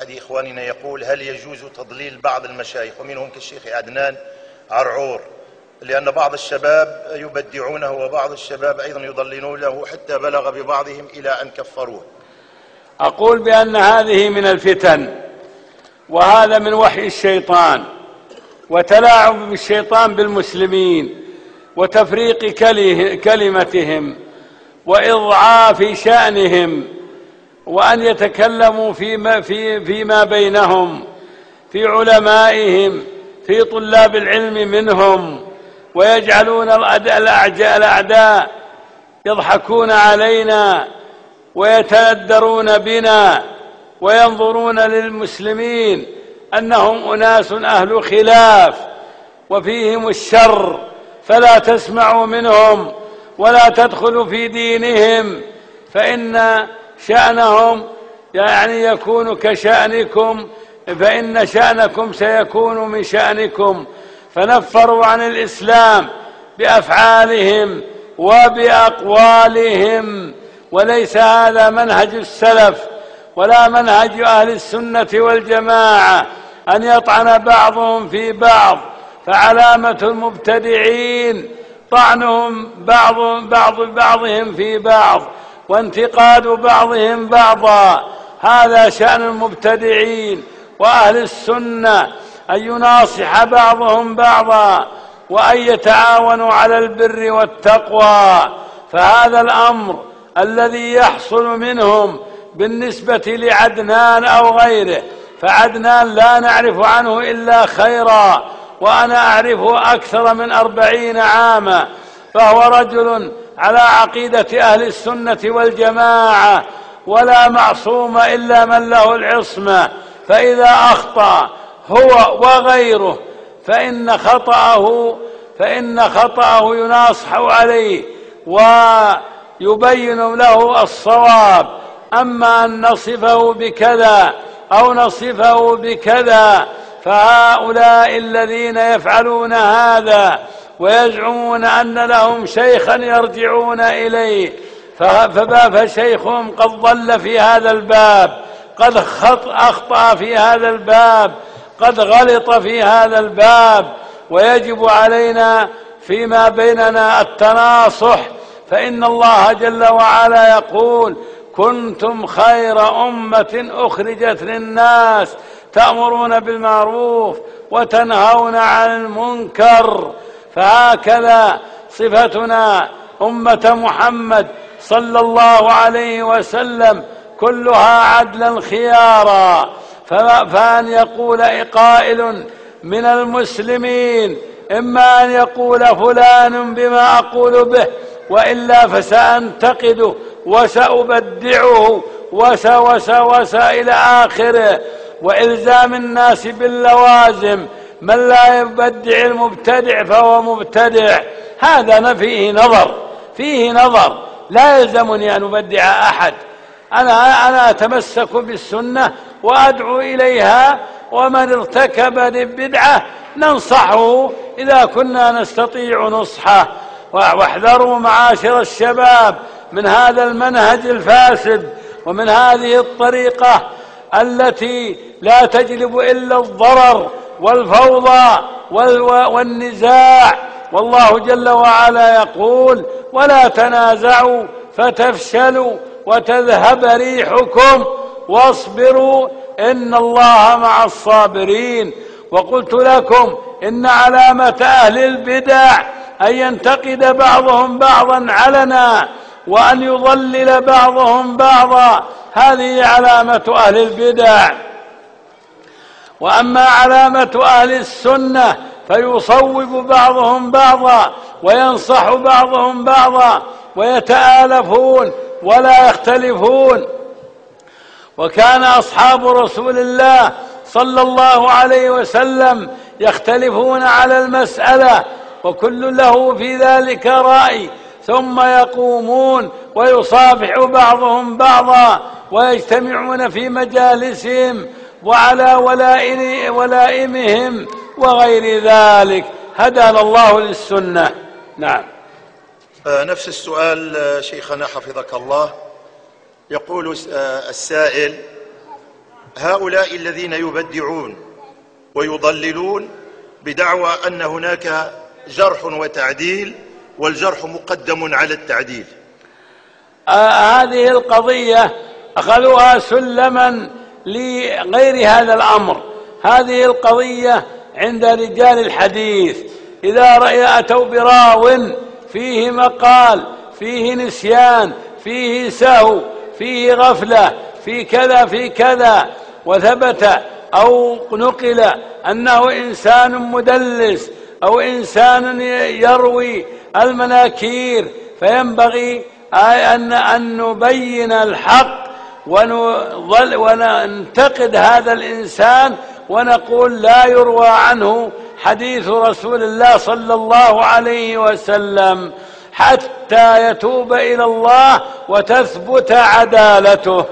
أحد إخواننا يقول هل يجوز تضليل بعض المشايخ ومنهم كالشيخ عدنان عرعور؟ لأن بعض الشباب يبدعونه وبعض الشباب أيضا يضللونه حتى بلغ ببعضهم إلى أن كفروه. أقول بأن هذه من الفتن وهذا من وحي الشيطان وتلاعب بالشيطان بالمسلمين وتفريق كلمتهم وإضعاف شأنهم وأن يتكلموا فيما, في فيما بينهم في علمائهم في طلاب العلم منهم ويجعلون الأعداء يضحكون علينا ويتندرون بنا وينظرون للمسلمين أنهم أناس أهل خلاف وفيهم الشر فلا تسمعوا منهم ولا تدخلوا في دينهم فإن شأنهم يعني يكون كشأنكم فإن شأنكم سيكون من شأنكم. فنفروا عن الإسلام بأفعالهم وبأقوالهم. وليس هذا منهج السلف ولا منهج أهل السنة والجماعة أن يطعن بعضهم في بعض. فعلامة المبتدعين طعنهم بعض بعض بعضهم في بعض. وانتقاد بعضهم بعضا. هذا شأن المبتدعين وأهل السنة أن يناصح بعضهم بعضا وأن يتعاونوا على البر والتقوى. فهذا الأمر الذي يحصل منهم بالنسبة لعدنان أو غيره. فعدنان لا نعرف عنه إلا خيرا. وأنا أعرفه أكثر من أربعين عاما. فهو رجل على عقيدة أهل السنة والجماعة ولا معصوم إلا من له العصمة. فإذا أخطأ هو وغيره فإن خطأه فإن خطأه يناصح عليه ويبين له الصواب. أما أن نصفه بكذا أو نصفه بكذا فهؤلاء الذين يفعلون هذا ويزعمون أن لهم شيخا يرجعون إليه. فشيخهم قد ضل في هذا الباب قد خط أخطأ في هذا الباب قد غلط في هذا الباب. ويجب علينا فيما بيننا التناصح. فإن الله جل وعلا يقول كنتم خير أمة أخرجت للناس تأمرون بالمعروف وتنهون عن المنكر. فهكذا صفتنا أمة محمد صلى الله عليه وسلم كلها عدلا خيارا فأن يقول قائل من المسلمين إما أن يقول فلان بما أقول به وإلا فسأنتقده وسأبدعه وس وس وس إلى آخره وإلزام الناس باللوازم من لا يبدع المبتدع فهو مبتدع. هذا فيه نظر. فيه نظر. لا يلزمني أن أبدع أحد. أنا أنا أتمسك بالسنة وأدعو إليها ومن ارتكب للبدعة ننصحه إذا كنا نستطيع نصحه. واحذروا معاشر الشباب من هذا المنهج الفاسد ومن هذه الطريقة التي لا تجلب إلا الضرر. والفوضى والنزاع. والله جل وعلا يقول ولا تنازعوا فتفشلوا وتذهب ريحكم واصبروا إن الله مع الصابرين. وقلت لكم إن علامة أهل البدع أن ينتقد بعضهم بعضا علنا وأن يضلل بعضهم بعضا. هذه علامة أهل البدع. وأما علامة أهل السنة فيصوب بعضهم بعضا وينصح بعضهم بعضا ويتآلفون ولا يختلفون. وكان أصحاب رسول الله صلى الله عليه وسلم يختلفون على المسألة وكل له في ذلك رأي. ثم يقومون ويصافح بعضهم بعضا ويجتمعون في مجالسهم وعلى ولائمهم وغير ذلك. هدانا الله للسنة. نعم. آه، نفس السؤال آه، شيخنا حفظك الله. يقول آه، السائل هؤلاء الذين يبدعون ويضللون بدعوى أن هناك جرح وتعديل والجرح مقدم على التعديل. آه هذه القضية أخذوها سلما لغير هذا الأمر. هذه القضية عند رجال الحديث. إذا رأي أتوا براو فيه مقال فيه نسيان فيه سهو فيه غفلة في كذا في كذا وثبت أو نقل أنه إنسان مدلس أو إنسان يروي المناكير. فينبغي أن أن نبين الحق ونظل وننتقد هذا الإنسان ونقول لا يروى عنه حديث رسول الله صلى الله عليه وسلم حتى يتوب إلى الله وتثبت عدالته.